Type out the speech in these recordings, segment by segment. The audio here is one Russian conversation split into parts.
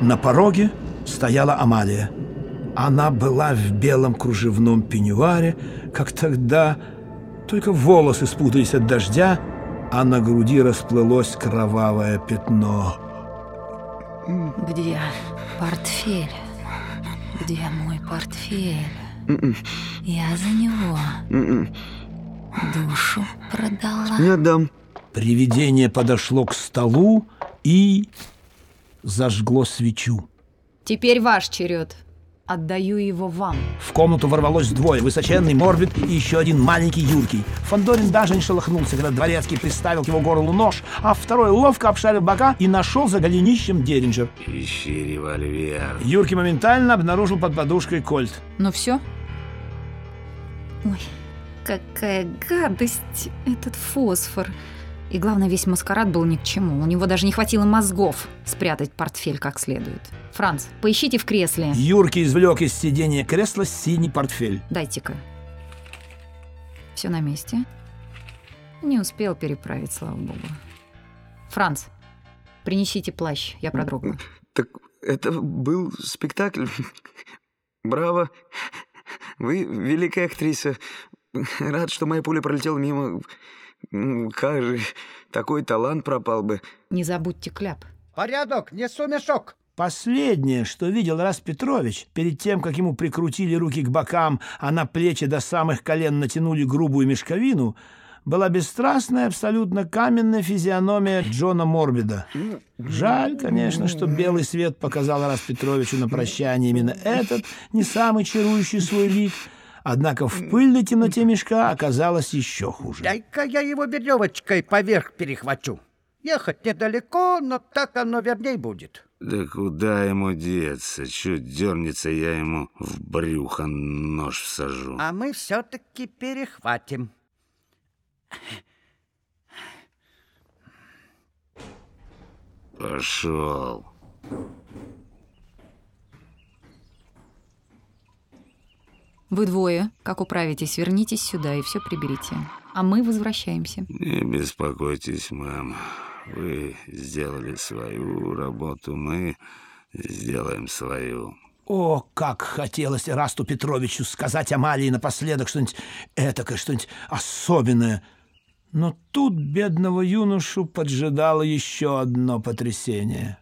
На пороге стояла Амалия. Она была в белом кружевном пеньюаре, как тогда, только волосы спутались от дождя, а на груди расплылось кровавое пятно. Где портфель? Где мой портфель? Я за него душу продала. Не отдам. Привидение подошло к столу и зажгло свечу. Теперь ваш черед. Отдаю его вам. В комнату ворвалось двое, высоченный Морбит и еще один маленький Юркий. Фандорин даже не шелохнулся, когда дворецкий приставил к его горлу нож, а второй ловко обшарил бока и нашел за голенищем Деринджер. Ищи револьвер. Юркий моментально обнаружил под подушкой кольт. Ну все? Ой, какая гадость этот фосфор. И главное, весь маскарад был ни к чему. У него даже не хватило мозгов спрятать портфель как следует. Франц, поищите в кресле. Юркий извлек из сиденья кресла синий портфель. Дайте-ка. Все на месте. Не успел переправить, слава богу. Франц, принесите плащ, я продрогла. Так это был спектакль. Браво. Вы великая актриса. Рад, что моя пуля пролетела мимо. Как же, такой талант пропал бы. Не забудьте кляп. Порядок, несу мешок. Последнее, что видел Рас Петрович, перед тем, как ему прикрутили руки к бокам, а на плечи до самых колен натянули грубую мешковину, была бесстрастная, абсолютно каменная физиономия Джона Морбида. Жаль, конечно, что белый свет показал Рас Петровичу на прощание именно этот, не самый чарующий свой лик, однако в пыльной темноте мешка оказалось еще хуже. Дай-ка я его веревочкой поверх перехвачу. Ехать недалеко, но так оно верней будет. Да куда ему деться? Чуть дернется, я ему в брюхо нож всажу. А мы все-таки перехватим. Пошел. Вы двое, как управитесь, вернитесь сюда и все приберите. А мы возвращаемся. Не беспокойтесь, мам. Вы сделали свою работу, мы сделаем свою. О, как хотелось Расту Петровичу сказать Амалии напоследок что-нибудь этакое, что-нибудь особенное. Но тут бедного юношу поджидало еще одно потрясение.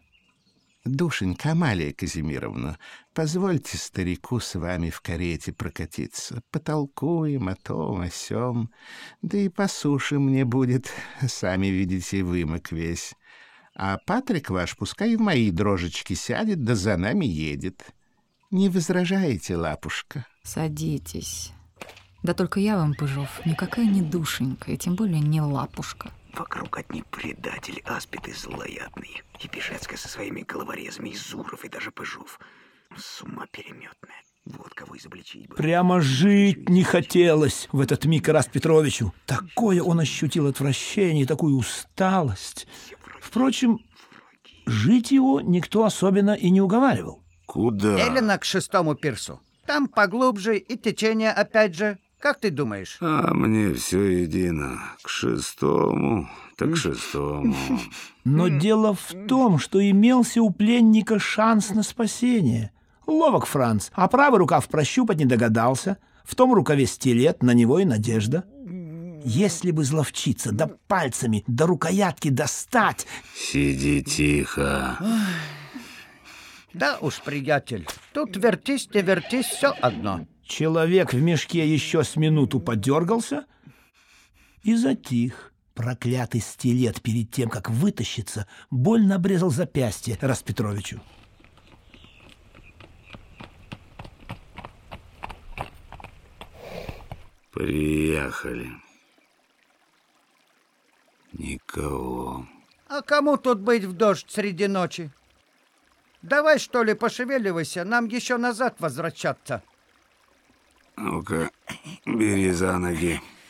Душенька Амалия Казимировна, позвольте старику с вами в карете прокатиться. Потолкуем о том, о сём. Да и по суше мне будет, сами видите, вымок весь. А Патрик ваш пускай в мои дрожечки сядет, да за нами едет. Не возражаете, лапушка? Садитесь. Да только я вам, Пыжов, никакая не душенька, и тем более не лапушка. Вокруг одни предатели, аспиды злоядные. И Пешецкая со своими головорезами, и Зуров, и даже Пыжов. С ума переметная. Вот кого изобличить бы. Прямо жить не хотелось в этот миг Рас Петровичу. Такое он ощутил отвращение, такую усталость. Впрочем, жить его никто особенно и не уговаривал. Куда? Эллина к шестому пирсу. Там поглубже и течение опять же. Как ты думаешь? А мне все едино. К шестому, так к шестому. Но дело в том, что имелся у пленника шанс на спасение. Ловок Франц, а правый рукав прощупать не догадался. В том рукаве стилет, на него и надежда. Если бы зловчиться, да пальцами, да рукоятки достать... Сиди тихо. Да уж, приятель, тут вертись, не вертись, все одно. Человек в мешке еще с минуту подергался и затих. Проклятый стилет перед тем, как вытащиться, больно обрезал запястье Распетровичу. Приехали. Никого. А кому тут быть в дождь среди ночи? Давай, что ли, пошевеливайся, нам еще назад возвращаться. Ну-ка, бери за ноги.